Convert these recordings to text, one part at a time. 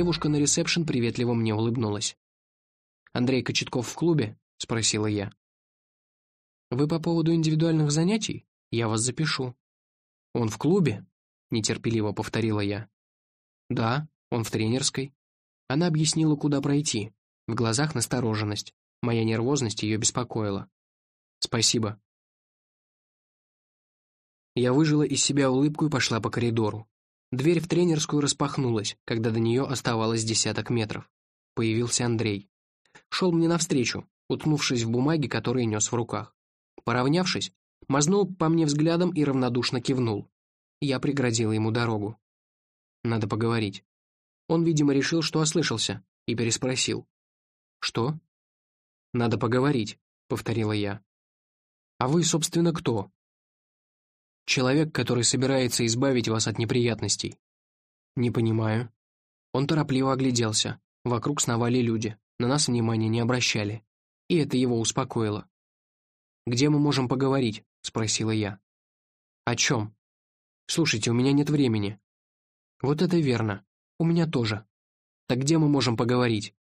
Девушка на ресепшн приветливо мне улыбнулась. «Андрей Кочетков в клубе?» — спросила я. «Вы по поводу индивидуальных занятий? Я вас запишу». «Он в клубе?» — нетерпеливо повторила я. «Да, он в тренерской». Она объяснила, куда пройти. В глазах настороженность. Моя нервозность ее беспокоила. «Спасибо». Я выжила из себя улыбку и пошла по коридору. Дверь в тренерскую распахнулась, когда до нее оставалось десяток метров. Появился Андрей. Шел мне навстречу, уткнувшись в бумаги, которые нес в руках. Поравнявшись, мазнул по мне взглядом и равнодушно кивнул. Я преградила ему дорогу. Надо поговорить. Он, видимо, решил, что ослышался, и переспросил. «Что?» «Надо поговорить», — повторила я. «А вы, собственно, кто?» «Человек, который собирается избавить вас от неприятностей». «Не понимаю». Он торопливо огляделся. Вокруг сновали люди, на нас внимания не обращали. И это его успокоило. «Где мы можем поговорить?» — спросила я. «О чем?» «Слушайте, у меня нет времени». «Вот это верно. У меня тоже. Так где мы можем поговорить?»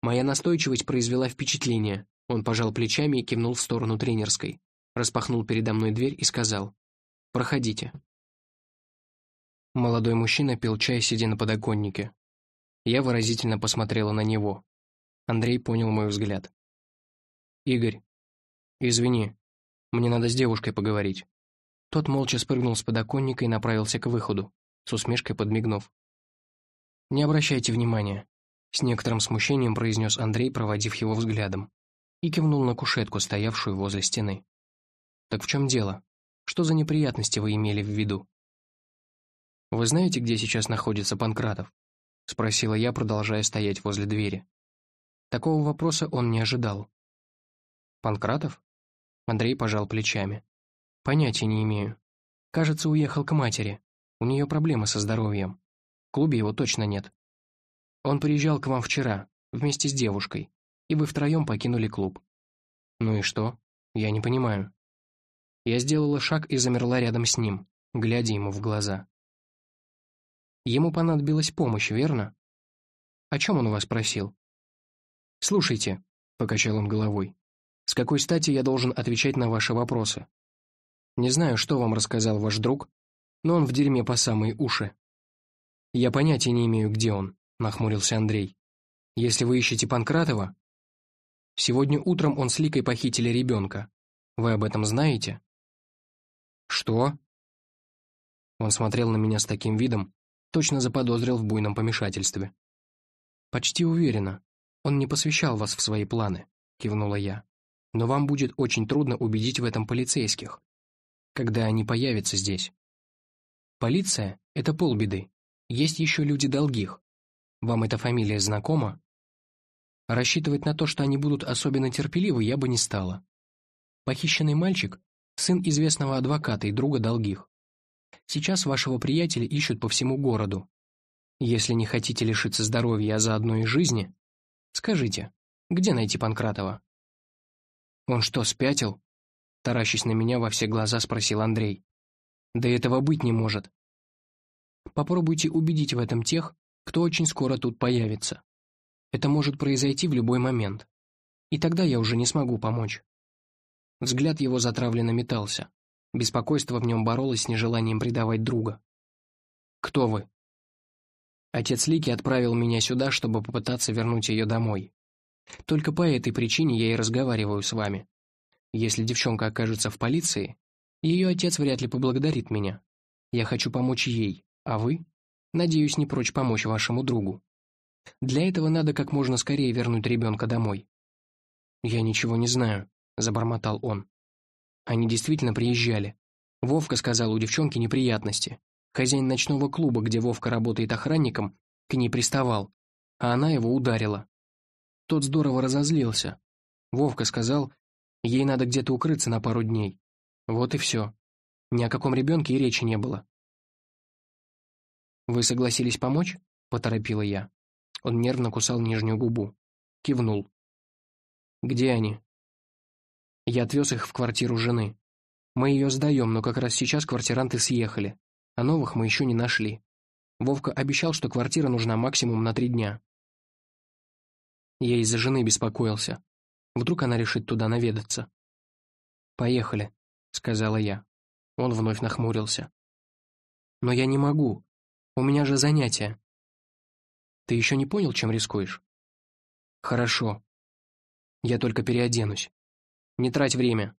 Моя настойчивость произвела впечатление. Он пожал плечами и кивнул в сторону тренерской. Распахнул передо мной дверь и сказал «Проходите». Молодой мужчина пил чай, сидя на подоконнике. Я выразительно посмотрела на него. Андрей понял мой взгляд. «Игорь, извини, мне надо с девушкой поговорить». Тот молча спрыгнул с подоконника и направился к выходу, с усмешкой подмигнув. «Не обращайте внимания», — с некоторым смущением произнес Андрей, проводив его взглядом, и кивнул на кушетку, стоявшую возле стены. «Так в чем дело? Что за неприятности вы имели в виду?» «Вы знаете, где сейчас находится Панкратов?» — спросила я, продолжая стоять возле двери. Такого вопроса он не ожидал. «Панкратов?» Андрей пожал плечами. «Понятия не имею. Кажется, уехал к матери. У нее проблемы со здоровьем. В клубе его точно нет. Он приезжал к вам вчера, вместе с девушкой, и вы втроем покинули клуб. Ну и что? Я не понимаю. Я сделала шаг и замерла рядом с ним, глядя ему в глаза. Ему понадобилась помощь, верно? О чем он у вас просил? Слушайте, — покачал он головой, — с какой стати я должен отвечать на ваши вопросы? Не знаю, что вам рассказал ваш друг, но он в дерьме по самые уши. «Я понятия не имею, где он», — нахмурился Андрей. «Если вы ищете Панкратова...» «Сегодня утром он с Ликой похитили ребенка. Вы об этом знаете?» «Что?» Он смотрел на меня с таким видом, точно заподозрил в буйном помешательстве. «Почти уверена. Он не посвящал вас в свои планы», — кивнула я. «Но вам будет очень трудно убедить в этом полицейских, когда они появятся здесь. Полиция — это полбеды. Есть еще люди долгих. Вам эта фамилия знакома? Рассчитывать на то, что они будут особенно терпеливы, я бы не стала. Похищенный мальчик — сын известного адвоката и друга долгих. Сейчас вашего приятеля ищут по всему городу. Если не хотите лишиться здоровья, а заодно и жизни, скажите, где найти Панкратова? Он что, спятил? Таращись на меня во все глаза, спросил Андрей. Да этого быть не может. Попробуйте убедить в этом тех, кто очень скоро тут появится. Это может произойти в любой момент. И тогда я уже не смогу помочь. Взгляд его затравленно метался. Беспокойство в нем боролось с нежеланием предавать друга. «Кто вы?» Отец Лики отправил меня сюда, чтобы попытаться вернуть ее домой. Только по этой причине я и разговариваю с вами. Если девчонка окажется в полиции, ее отец вряд ли поблагодарит меня. Я хочу помочь ей, а вы? Надеюсь, не прочь помочь вашему другу. Для этого надо как можно скорее вернуть ребенка домой. «Я ничего не знаю», — забормотал он. Они действительно приезжали. Вовка сказал у девчонки неприятности. Хозяин ночного клуба, где Вовка работает охранником, к ней приставал, а она его ударила. Тот здорово разозлился. Вовка сказал, ей надо где-то укрыться на пару дней. Вот и все. Ни о каком ребенке и речи не было. «Вы согласились помочь?» — поторопила я. Он нервно кусал нижнюю губу. Кивнул. «Где они?» Я отвез их в квартиру жены. Мы ее сдаем, но как раз сейчас квартиранты съехали, а новых мы еще не нашли. Вовка обещал, что квартира нужна максимум на три дня. Я из-за жены беспокоился. Вдруг она решит туда наведаться. «Поехали», — сказала я. Он вновь нахмурился. «Но я не могу. У меня же занятия». «Ты еще не понял, чем рискуешь?» «Хорошо. Я только переоденусь. Не трать время».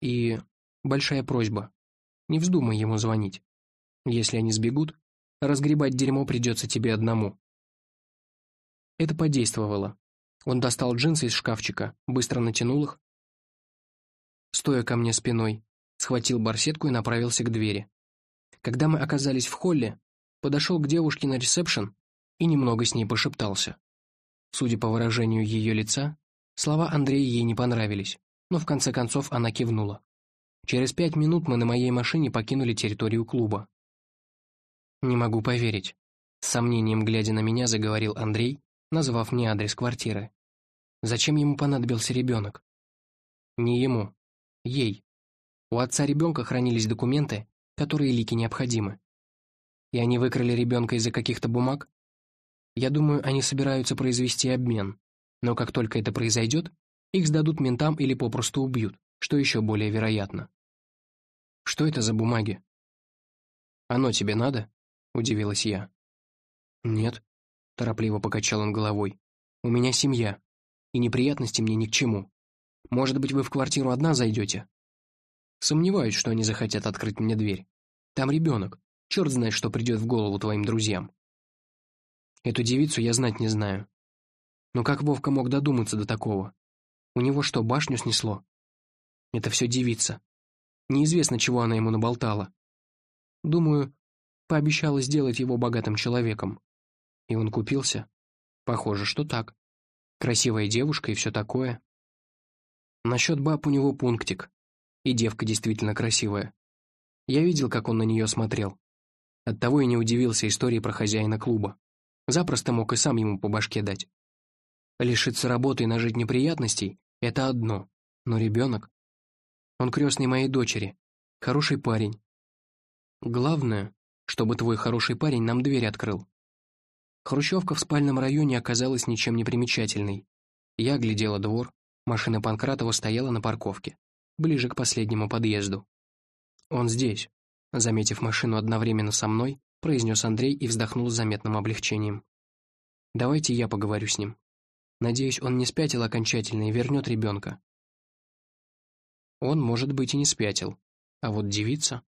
И большая просьба. Не вздумай ему звонить. Если они сбегут, разгребать дерьмо придется тебе одному. Это подействовало. Он достал джинсы из шкафчика, быстро натянул их, стоя ко мне спиной, схватил барсетку и направился к двери. Когда мы оказались в холле, подошел к девушке на ресепшн и немного с ней пошептался. Судя по выражению ее лица, слова Андрея ей не понравились, но в конце концов она кивнула. Через пять минут мы на моей машине покинули территорию клуба. «Не могу поверить», — с сомнением глядя на меня заговорил Андрей, назвав мне адрес квартиры. «Зачем ему понадобился ребенок?» «Не ему. Ей. У отца ребенка хранились документы, которые Лике необходимы. И они выкрали ребенка из-за каких-то бумаг? Я думаю, они собираются произвести обмен, но как только это произойдет, их сдадут ментам или попросту убьют, что еще более вероятно. Что это за бумаги? Оно тебе надо? Удивилась я. Нет, торопливо покачал он головой. У меня семья, и неприятности мне ни к чему. Может быть, вы в квартиру одна зайдете? Сомневаюсь, что они захотят открыть мне дверь. Там ребенок. Черт знает, что придет в голову твоим друзьям. Эту девицу я знать не знаю. Но как Вовка мог додуматься до такого? У него что, башню снесло? Это все девица. Неизвестно, чего она ему наболтала. Думаю, пообещала сделать его богатым человеком. И он купился? Похоже, что так. Красивая девушка и все такое. Насчет баб у него пунктик. И девка действительно красивая. Я видел, как он на нее смотрел. Оттого и не удивился истории про хозяина клуба. Запросто мог и сам ему по башке дать. Лишиться работы и нажить неприятностей — это одно. Но ребенок... Он крестный моей дочери. Хороший парень. Главное, чтобы твой хороший парень нам дверь открыл. Хрущевка в спальном районе оказалась ничем не примечательной. Я глядела двор, машина Панкратова стояла на парковке ближе к последнему подъезду. «Он здесь», — заметив машину одновременно со мной, произнес Андрей и вздохнул с заметным облегчением. «Давайте я поговорю с ним. Надеюсь, он не спятил окончательно и вернет ребенка». Он, может быть, и не спятил. А вот девица...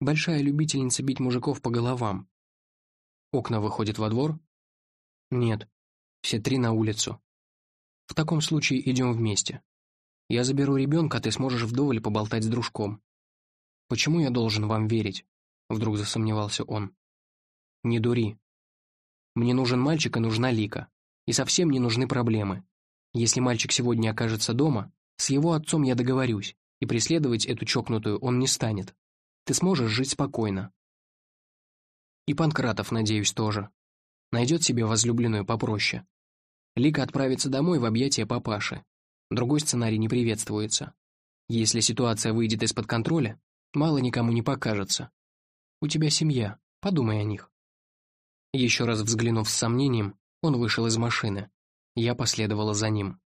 Большая любительница бить мужиков по головам. Окна выходят во двор? Нет. Все три на улицу. В таком случае идем вместе. Я заберу ребенка, а ты сможешь вдоволь поболтать с дружком. Почему я должен вам верить? Вдруг засомневался он. Не дури. Мне нужен мальчик и нужна Лика. И совсем не нужны проблемы. Если мальчик сегодня окажется дома, с его отцом я договорюсь, и преследовать эту чокнутую он не станет. Ты сможешь жить спокойно. И Панкратов, надеюсь, тоже. Найдет себе возлюбленную попроще. Лика отправится домой в объятия папаши, Другой сценарий не приветствуется. Если ситуация выйдет из-под контроля, мало никому не покажется. У тебя семья, подумай о них. Еще раз взглянув с сомнением, он вышел из машины. Я последовала за ним.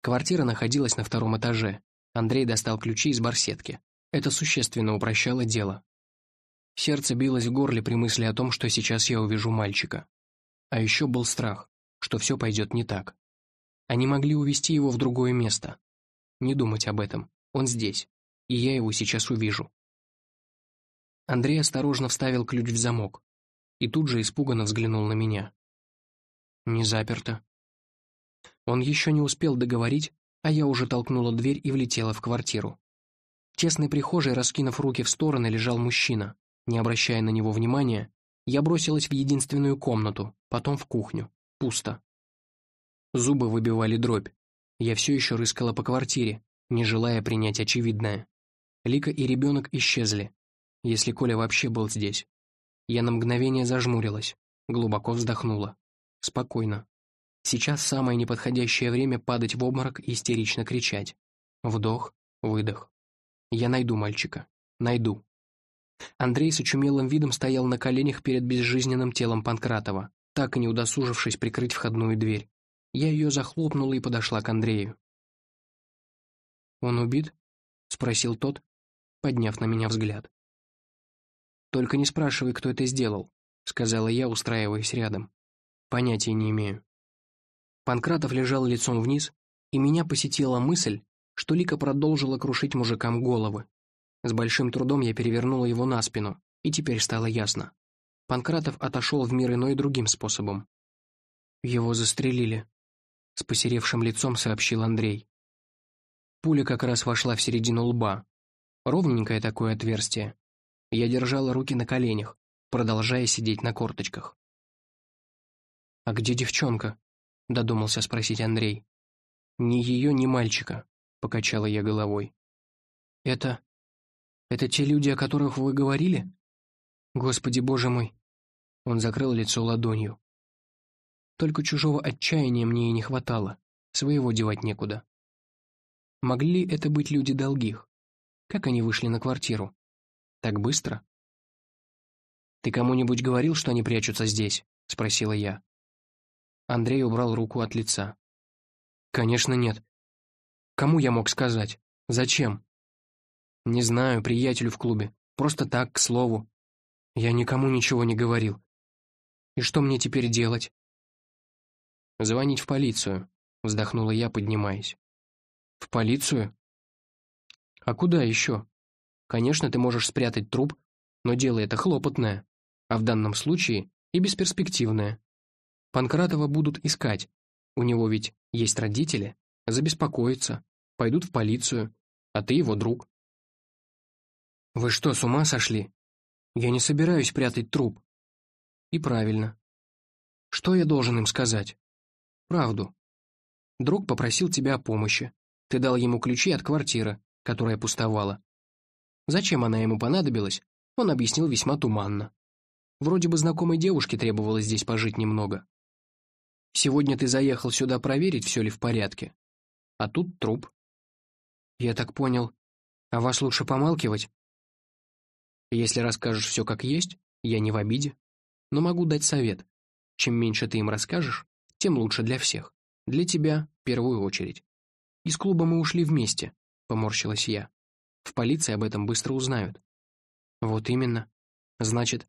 Квартира находилась на втором этаже. Андрей достал ключи из барсетки. Это существенно упрощало дело. Сердце билось в горле при мысли о том, что сейчас я увижу мальчика. А еще был страх, что все пойдет не так. Они могли увести его в другое место. Не думать об этом. Он здесь. И я его сейчас увижу. Андрей осторожно вставил ключ в замок. И тут же испуганно взглянул на меня. Не заперто. Он еще не успел договорить, а я уже толкнула дверь и влетела в квартиру. В тесной прихожей, раскинув руки в стороны, лежал мужчина. Не обращая на него внимания, я бросилась в единственную комнату, потом в кухню. Пусто. Зубы выбивали дробь. Я все еще рыскала по квартире, не желая принять очевидное. Лика и ребенок исчезли, если Коля вообще был здесь. Я на мгновение зажмурилась, глубоко вздохнула. Спокойно. Сейчас самое неподходящее время падать в обморок и истерично кричать. Вдох, выдох. Я найду мальчика. Найду. Андрей с очумелым видом стоял на коленях перед безжизненным телом Панкратова, так и не удосужившись прикрыть входную дверь. Я ее захлопнула и подошла к Андрею. «Он убит?» — спросил тот, подняв на меня взгляд. «Только не спрашивай, кто это сделал», — сказала я, устраиваясь рядом. «Понятия не имею». Панкратов лежал лицом вниз, и меня посетила мысль, что Лика продолжила крушить мужикам головы. С большим трудом я перевернула его на спину, и теперь стало ясно. Панкратов отошел в мир иной другим способом. «Его застрелили», — с посеревшим лицом сообщил Андрей. Пуля как раз вошла в середину лба. Ровненькое такое отверстие. Я держала руки на коленях, продолжая сидеть на корточках. «А где девчонка?» — додумался спросить Андрей. «Ни ее, ни мальчика», — покачала я головой. «Это... это те люди, о которых вы говорили? Господи, боже мой!» Он закрыл лицо ладонью. Только чужого отчаяния мне и не хватало, своего девать некуда. Могли это быть люди долгих? Как они вышли на квартиру? Так быстро? «Ты кому-нибудь говорил, что они прячутся здесь?» — спросила я. Андрей убрал руку от лица. «Конечно нет. Кому я мог сказать? Зачем?» «Не знаю, приятелю в клубе. Просто так, к слову. Я никому ничего не говорил. И что мне теперь делать?» «Звонить в полицию», — вздохнула я, поднимаясь. «В полицию?» «А куда еще? Конечно, ты можешь спрятать труп, но дело это хлопотное, а в данном случае и бесперспективное. Панкратова будут искать. У него ведь есть родители, забеспокоятся, пойдут в полицию, а ты его друг. Вы что, с ума сошли? Я не собираюсь прятать труп. И правильно. Что я должен им сказать? Правду. Друг попросил тебя о помощи. Ты дал ему ключи от квартиры, которая пустовала. Зачем она ему понадобилась, он объяснил весьма туманно. Вроде бы знакомой девушке требовалось здесь пожить немного. Сегодня ты заехал сюда проверить, все ли в порядке. А тут труп. Я так понял. А вас лучше помалкивать? Если расскажешь все как есть, я не в обиде. Но могу дать совет. Чем меньше ты им расскажешь, тем лучше для всех. Для тебя в первую очередь. Из клуба мы ушли вместе, поморщилась я. В полиции об этом быстро узнают. Вот именно. Значит,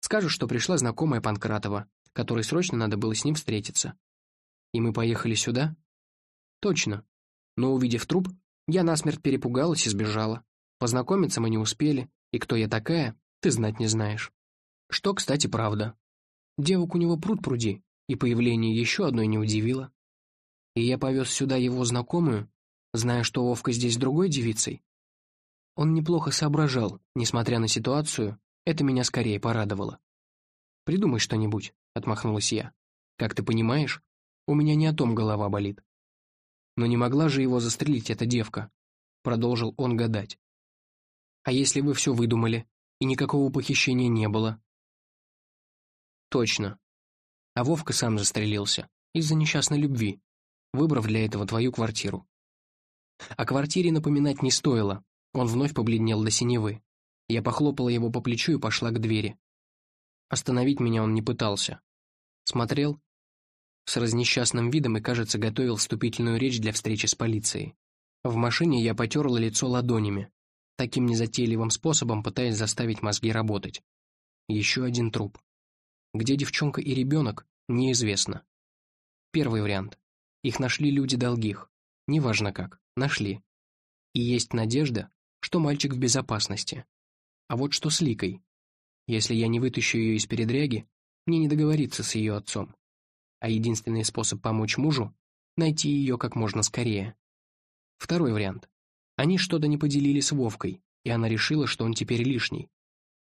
скажешь, что пришла знакомая Панкратова, которой срочно надо было с ним встретиться. И мы поехали сюда? Точно. Но увидев труп, я насмерть перепугалась и сбежала. Познакомиться мы не успели, и кто я такая, ты знать не знаешь. Что, кстати, правда. Девок у него пруд пруди, и появление еще одной не удивило. И я повез сюда его знакомую, зная, что Вовка здесь другой девицей. Он неплохо соображал, несмотря на ситуацию, это меня скорее порадовало. «Придумай что-нибудь», — отмахнулась я. «Как ты понимаешь, у меня не о том голова болит». «Но не могла же его застрелить эта девка», — продолжил он гадать. «А если вы все выдумали, и никакого похищения не было?» «Точно. А Вовка сам застрелился, из-за несчастной любви, выбрав для этого твою квартиру. О квартире напоминать не стоило, он вновь побледнел до синевы. Я похлопала его по плечу и пошла к двери. Остановить меня он не пытался. Смотрел с разнесчастным видом и, кажется, готовил вступительную речь для встречи с полицией. В машине я потерла лицо ладонями, таким незатейливым способом пытаясь заставить мозги работать. Еще один труп. Где девчонка и ребенок, неизвестно. Первый вариант. Их нашли люди долгих. Неважно как, нашли. И есть надежда, что мальчик в безопасности. А вот что с Ликой? Если я не вытащу ее из передряги, мне не договориться с ее отцом. А единственный способ помочь мужу — найти ее как можно скорее. Второй вариант. Они что-то не поделили с Вовкой, и она решила, что он теперь лишний.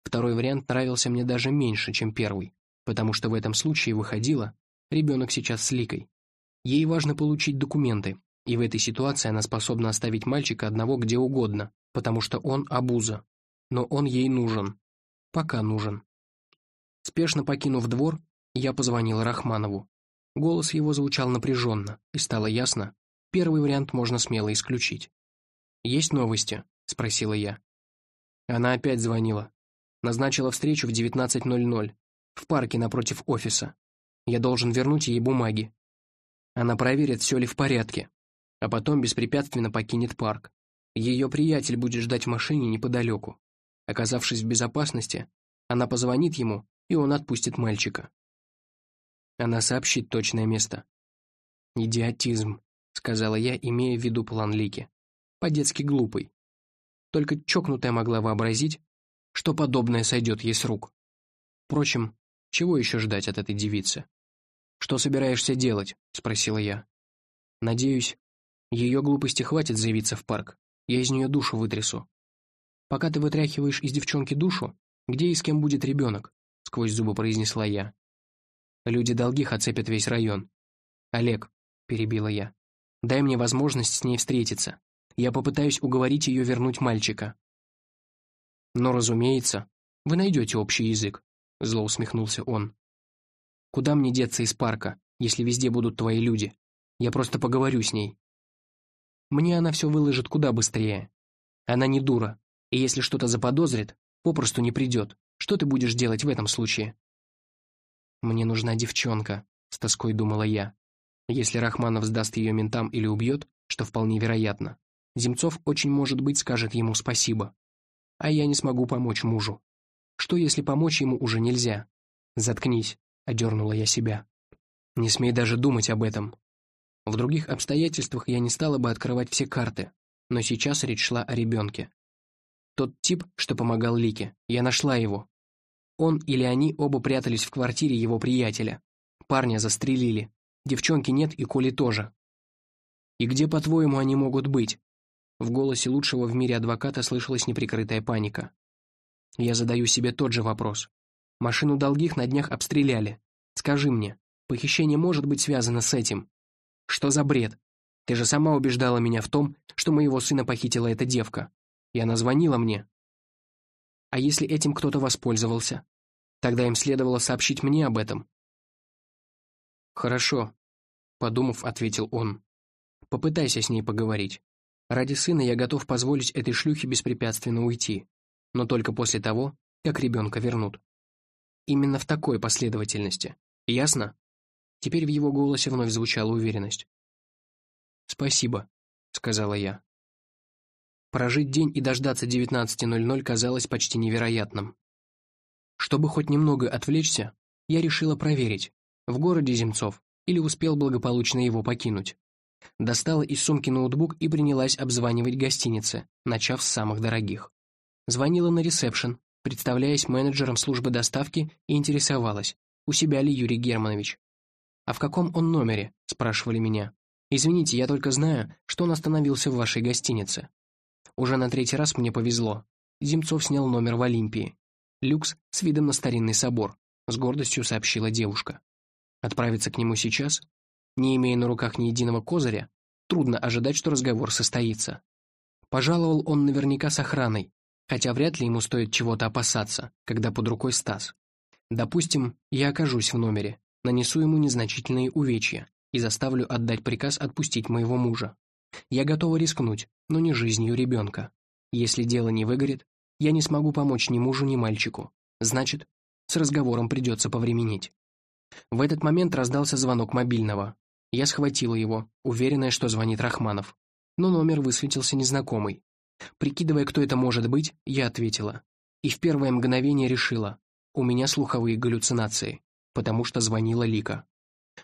Второй вариант нравился мне даже меньше, чем первый, потому что в этом случае выходило, ребенок сейчас с Ликой. Ей важно получить документы, и в этой ситуации она способна оставить мальчика одного где угодно, потому что он обуза. Но он ей нужен, Пока нужен. Спешно покинув двор, я позвонил Рахманову. Голос его звучал напряженно, и стало ясно, первый вариант можно смело исключить. «Есть новости?» — спросила я. Она опять звонила. Назначила встречу в 19.00 в парке напротив офиса. Я должен вернуть ей бумаги. Она проверит, все ли в порядке, а потом беспрепятственно покинет парк. Ее приятель будет ждать в машине неподалеку. Оказавшись в безопасности, она позвонит ему, и он отпустит мальчика. Она сообщит точное место. «Идиотизм», — сказала я, имея в виду план Лики. По-детски глупый. Только чокнутая могла вообразить, что подобное сойдет ей с рук. Впрочем, чего еще ждать от этой девицы? «Что собираешься делать?» — спросила я. «Надеюсь, ее глупости хватит заявиться в парк. Я из нее душу вытрясу. Пока ты вытряхиваешь из девчонки душу, где и с кем будет ребенок?» — сквозь зубы произнесла я. «Люди долгих оцепят весь район. Олег, — перебила я. «Дай мне возможность с ней встретиться. Я попытаюсь уговорить ее вернуть мальчика». «Но, разумеется, вы найдете общий язык», — зло усмехнулся он. «Куда мне деться из парка, если везде будут твои люди? Я просто поговорю с ней». Мне она все выложит куда быстрее. Она не дура, и если что-то заподозрит, попросту не придет. Что ты будешь делать в этом случае? «Мне нужна девчонка», — с тоской думала я. Если Рахманов сдаст ее ментам или убьет, что вполне вероятно, Земцов очень может быть скажет ему спасибо. А я не смогу помочь мужу. Что, если помочь ему уже нельзя? Заткнись, одернула я себя. Не смей даже думать об этом. В других обстоятельствах я не стала бы открывать все карты, но сейчас речь шла о ребенке. Тот тип, что помогал Лике, я нашла его. Он или они оба прятались в квартире его приятеля. Парня застрелили, Девчонки нет и Коли тоже. И где, по-твоему, они могут быть? В голосе лучшего в мире адвоката слышалась неприкрытая паника. Я задаю себе тот же вопрос. Машину долгих на днях обстреляли. Скажи мне, похищение может быть связано с этим? Что за бред? Ты же сама убеждала меня в том, что моего сына похитила эта девка. И она звонила мне. А если этим кто-то воспользовался? Тогда им следовало сообщить мне об этом. «Хорошо», — подумав, ответил он. «Попытайся с ней поговорить. Ради сына я готов позволить этой шлюхе беспрепятственно уйти, но только после того, как ребенка вернут. Именно в такой последовательности. Ясно?» Теперь в его голосе вновь звучала уверенность. «Спасибо», — сказала я. Прожить день и дождаться 19.00 казалось почти невероятным. Чтобы хоть немного отвлечься, я решила проверить, в городе Земцов или успел благополучно его покинуть. Достала из сумки ноутбук и принялась обзванивать гостиницы, начав с самых дорогих. Звонила на ресепшн, представляясь менеджером службы доставки и интересовалась, у себя ли Юрий Германович. «А в каком он номере?» – спрашивали меня. «Извините, я только знаю, что он остановился в вашей гостинице». Уже на третий раз мне повезло. Земцов снял номер в Олимпии. Люкс с видом на старинный собор, с гордостью сообщила девушка. Отправиться к нему сейчас, не имея на руках ни единого козыря, трудно ожидать, что разговор состоится. Пожаловал он наверняка с охраной, хотя вряд ли ему стоит чего-то опасаться, когда под рукой Стас. Допустим, я окажусь в номере, нанесу ему незначительные увечья и заставлю отдать приказ отпустить моего мужа. Я готова рискнуть, но не жизнью ребенка. Если дело не выгорит, я не смогу помочь ни мужу, ни мальчику. Значит, с разговором придется повременить. В этот момент раздался звонок мобильного. Я схватила его, уверенная, что звонит Рахманов. Но номер высветился незнакомый. Прикидывая, кто это может быть, я ответила. И в первое мгновение решила, у меня слуховые галлюцинации, потому что звонила Лика.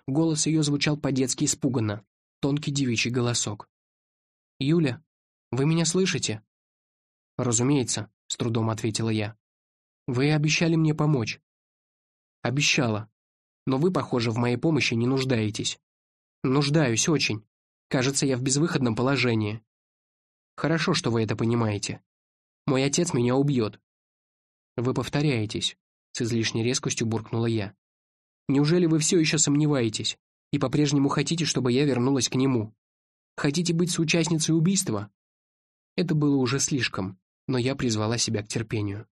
Голос ее звучал по-детски испуганно, тонкий девичий голосок. «Юля, вы меня слышите?» «Разумеется», — с трудом ответила я. «Вы обещали мне помочь». «Обещала», но вы, похоже, в моей помощи не нуждаетесь. Нуждаюсь очень. Кажется, я в безвыходном положении. Хорошо, что вы это понимаете. Мой отец меня убьет. Вы повторяетесь, с излишней резкостью буркнула я. Неужели вы все еще сомневаетесь и по-прежнему хотите, чтобы я вернулась к нему? Хотите быть соучастницей убийства? Это было уже слишком, но я призвала себя к терпению.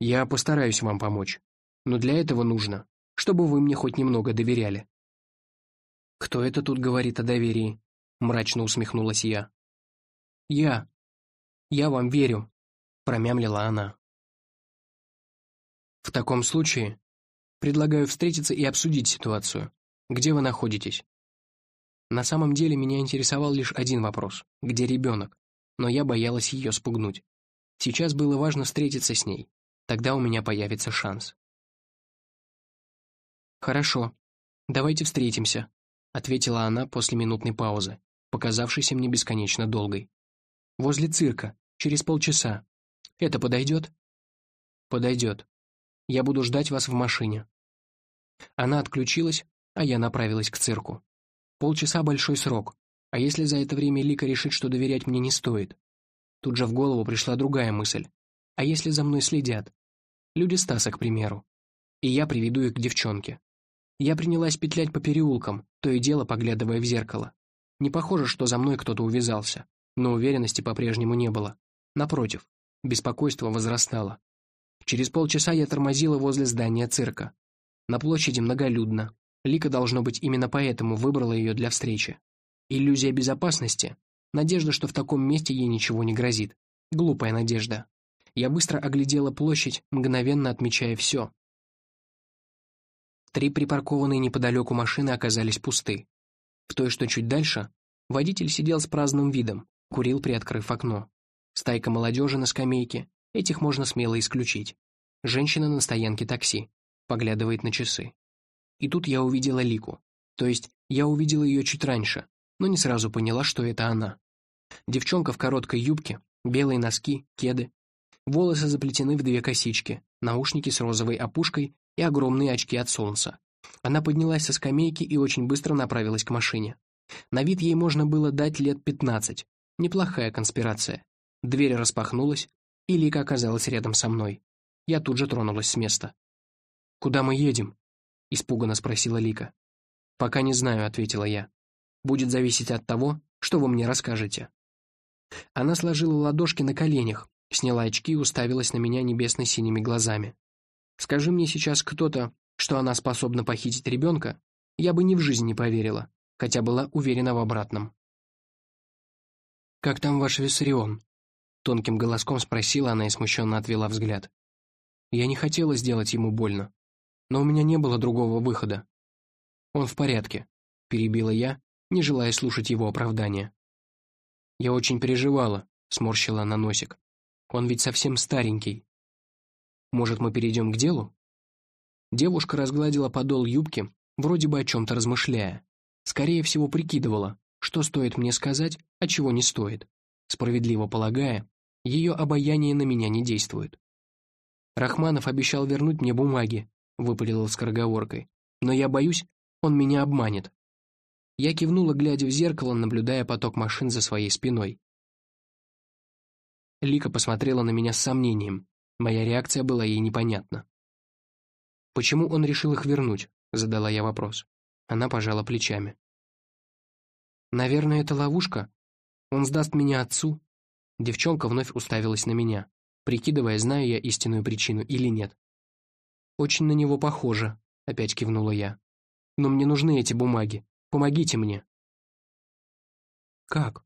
Я постараюсь вам помочь, но для этого нужно, чтобы вы мне хоть немного доверяли». «Кто это тут говорит о доверии?» — мрачно усмехнулась я. «Я. Я вам верю», — промямлила она. В таком случае предлагаю встретиться и обсудить ситуацию. Где вы находитесь? На самом деле меня интересовал лишь один вопрос – где ребенок? Но я боялась ее спугнуть. Сейчас было важно встретиться с ней. Тогда у меня появится шанс. «Хорошо, давайте встретимся», — ответила она после минутной паузы, показавшейся мне бесконечно долгой. «Возле цирка, через полчаса. Это подойдет?» «Подойдет. Я буду ждать вас в машине». Она отключилась, а я направилась к цирку. Полчаса — большой срок, а если за это время Лика решит, что доверять мне не стоит? Тут же в голову пришла другая мысль. А если за мной следят? Люди Стаса, к примеру. И я приведу их к девчонке. Я принялась петлять по переулкам, то и дело поглядывая в зеркало. Не похоже, что за мной кто-то увязался, но уверенности по-прежнему не было. Напротив, беспокойство возрастало. Через полчаса я тормозила возле здания цирка. На площади многолюдно, Лика, должно быть, именно поэтому выбрала ее для встречи. Иллюзия безопасности, надежда, что в таком месте ей ничего не грозит. Глупая надежда. Я быстро оглядела площадь, мгновенно отмечая все. Три припаркованные неподалеку машины оказались пусты. В той, что чуть дальше, водитель сидел с праздным видом, курил, приоткрыв окно. Стайка молодежи на скамейке, этих можно смело исключить. Женщина на стоянке такси, поглядывает на часы. И тут я увидела Лику. То есть я увидела ее чуть раньше, но не сразу поняла, что это она. Девчонка в короткой юбке, белые носки, кеды. Волосы заплетены в две косички, наушники с розовой опушкой и огромные очки от солнца. Она поднялась со скамейки и очень быстро направилась к машине. На вид ей можно было дать лет пятнадцать. Неплохая конспирация. Дверь распахнулась, и Лика оказалась рядом со мной. Я тут же тронулась с места. «Куда мы едем?» — испуганно спросила Лика. «Пока не знаю», — ответила я. «Будет зависеть от того, что вы мне расскажете». Она сложила ладошки на коленях, сняла очки и уставилась на меня небесно-синими глазами. «Скажи мне сейчас кто-то, что она способна похитить ребенка, я бы ни в жизни не поверила, хотя была уверена в обратном». «Как там ваш Виссарион?» Тонким голоском спросила она и смущенно отвела взгляд. Я не хотела сделать ему больно, но у меня не было другого выхода. «Он в порядке», — перебила я, не желая слушать его оправдания. «Я очень переживала», — сморщила она носик. «Он ведь совсем старенький». «Может, мы перейдем к делу?» Девушка разгладила подол юбки, вроде бы о чем-то размышляя. Скорее всего, прикидывала, что стоит мне сказать, а чего не стоит. Справедливо полагая, ее обаяние на меня не действует. Рахманов обещал вернуть мне бумаги, выпалила скороговоркой. «Но я боюсь, он меня обманет». Я кивнула, глядя в зеркало, наблюдая поток машин за своей спиной. Лика посмотрела на меня с сомнением. Моя реакция была ей непонятна. «Почему он решил их вернуть?» — задала я вопрос. Она пожала плечами. «Наверное, это ловушка. Он сдаст меня отцу». Девчонка вновь уставилась на меня, прикидывая, знаю я истинную причину или нет. «Очень на него похоже», — опять кивнула я. «Но мне нужны эти бумаги. Помогите мне». «Как?»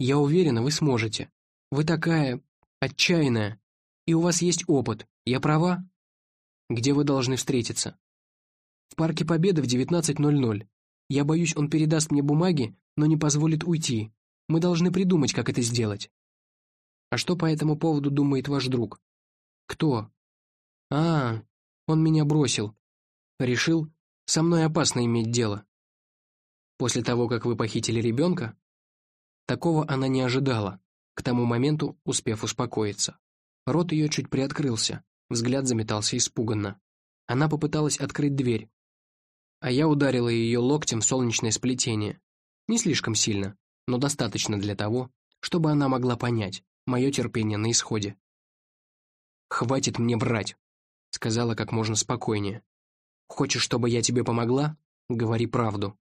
«Я уверена, вы сможете. Вы такая... отчаянная. И у вас есть опыт. Я права?» «Где вы должны встретиться?» «В Парке Победы в 19.00. Я боюсь, он передаст мне бумаги, но не позволит уйти. Мы должны придумать, как это сделать». «А что по этому поводу думает ваш друг?» «Кто?» «А, он меня бросил. Решил, со мной опасно иметь дело. После того, как вы похитили ребенка? Такого она не ожидала, к тому моменту успев успокоиться. Рот ее чуть приоткрылся, взгляд заметался испуганно. Она попыталась открыть дверь, а я ударила ее локтем в солнечное сплетение. Не слишком сильно, но достаточно для того, чтобы она могла понять, мое терпение на исходе. «Хватит мне врать!» Сказала как можно спокойнее. «Хочешь, чтобы я тебе помогла? Говори правду».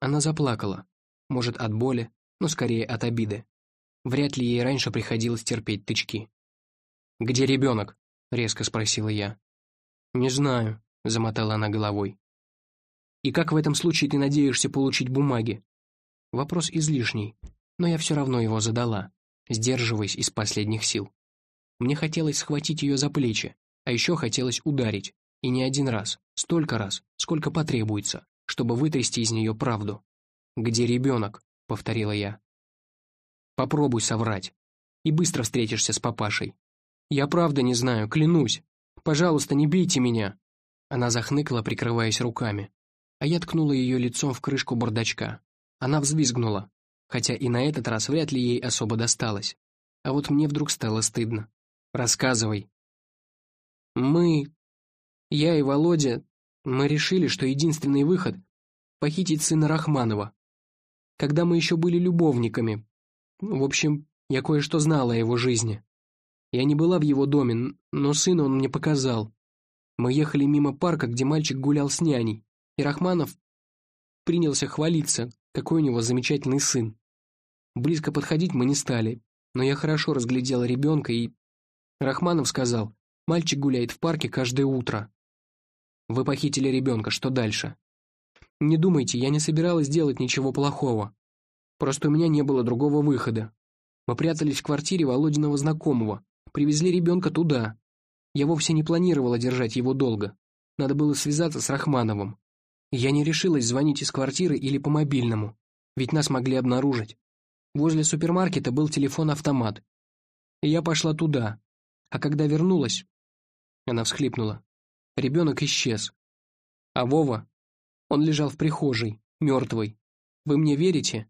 Она заплакала, может, от боли, но скорее от обиды. Вряд ли ей раньше приходилось терпеть тычки. «Где ребенок?» — резко спросила я. «Не знаю», — замотала она головой. «И как в этом случае ты надеешься получить бумаги?» Вопрос излишний, но я все равно его задала, сдерживаясь из последних сил. Мне хотелось схватить ее за плечи, А еще хотелось ударить. И не один раз, столько раз, сколько потребуется, чтобы вытрясти из нее правду. «Где ребенок?» — повторила я. «Попробуй соврать. И быстро встретишься с папашей. Я правда не знаю, клянусь. Пожалуйста, не бейте меня!» Она захныкала, прикрываясь руками. А я ткнула ее лицом в крышку бардачка. Она взвизгнула, хотя и на этот раз вряд ли ей особо досталось. А вот мне вдруг стало стыдно. «Рассказывай». «Мы... Я и Володя... Мы решили, что единственный выход — похитить сына Рахманова когда мы еще были любовниками. В общем, я кое-что знала о его жизни. Я не была в его доме, но сына он мне показал. Мы ехали мимо парка, где мальчик гулял с няней, и Рахманов принялся хвалиться, какой у него замечательный сын. Близко подходить мы не стали, но я хорошо разглядела ребенка, и... Рахманов сказал, мальчик гуляет в парке каждое утро. Вы похитили ребенка, что дальше? Не думайте, я не собиралась делать ничего плохого. Просто у меня не было другого выхода. Мы прятались в квартире Володиного знакомого, привезли ребенка туда. Я вовсе не планировала держать его долго. Надо было связаться с Рахмановым. Я не решилась звонить из квартиры или по мобильному, ведь нас могли обнаружить. Возле супермаркета был телефон-автомат. И я пошла туда. А когда вернулась... Она всхлипнула. Ребенок исчез. А Вова он лежал в прихожей, мертвый. Вы мне верите?»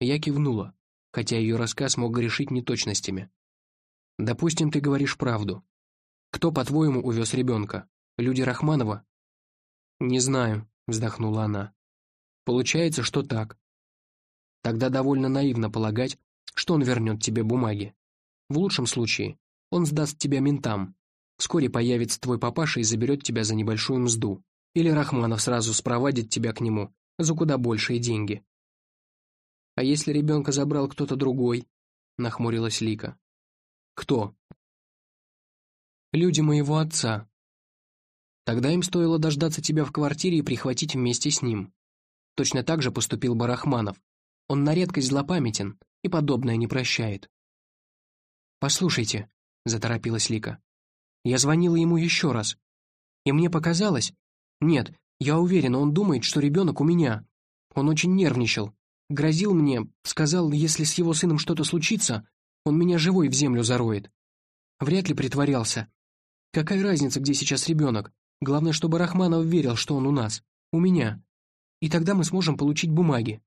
Я кивнула, хотя ее рассказ мог грешить неточностями. «Допустим, ты говоришь правду. Кто, по-твоему, увез ребенка? Люди Рахманова?» «Не знаю», — вздохнула она. «Получается, что так. Тогда довольно наивно полагать, что он вернет тебе бумаги. В лучшем случае он сдаст тебя ментам. Вскоре появится твой папаша и заберет тебя за небольшую мзду. Или Рахманов сразу спровадит тебя к нему за куда большие деньги. «А если ребенка забрал кто-то другой?» — нахмурилась Лика. «Кто?» «Люди моего отца. Тогда им стоило дождаться тебя в квартире и прихватить вместе с ним. Точно так же поступил Барахманов. Он на редкость злопамятен и подобное не прощает». «Послушайте», — заторопилась Лика, — «я звонила ему еще раз, и мне показалось, нет, я уверена, он думает, что ребенок у меня. Он очень нервничал. Грозил мне, сказал, если с его сыном что-то случится, он меня живой в землю зароет. Вряд ли притворялся. Какая разница, где сейчас ребенок? Главное, чтобы Рахманов верил, что он у нас. У меня. И тогда мы сможем получить бумаги.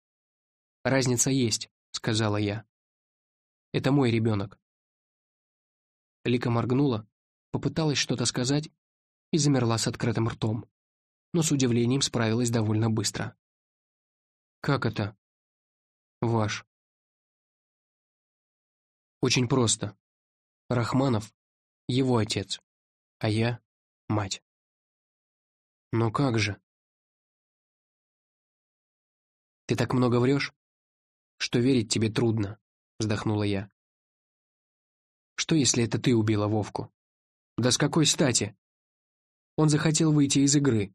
«Разница есть», — сказала я. «Это мой ребенок». Лика моргнула, попыталась что-то сказать и замерла с открытым ртом но с удивлением справилась довольно быстро. «Как это?» «Ваш». «Очень просто. Рахманов — его отец, а я — мать». «Но как же?» «Ты так много врешь, что верить тебе трудно», — вздохнула я. «Что, если это ты убила Вовку?» «Да с какой стати?» Он захотел выйти из игры,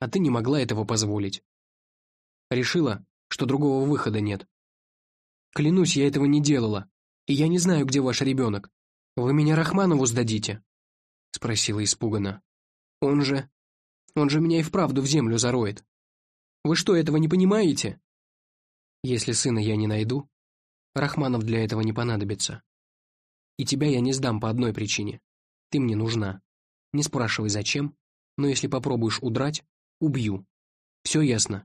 а ты не могла этого позволить. Решила, что другого выхода нет. Клянусь, я этого не делала, и я не знаю, где ваш ребенок. Вы меня Рахманову сдадите?» — спросила испуганно. «Он же... он же меня и вправду в землю зароет. Вы что, этого не понимаете?» «Если сына я не найду, Рахманов для этого не понадобится. И тебя я не сдам по одной причине. Ты мне нужна. Не спрашивай, зачем, но если попробуешь удрать, Убью. Все ясно?»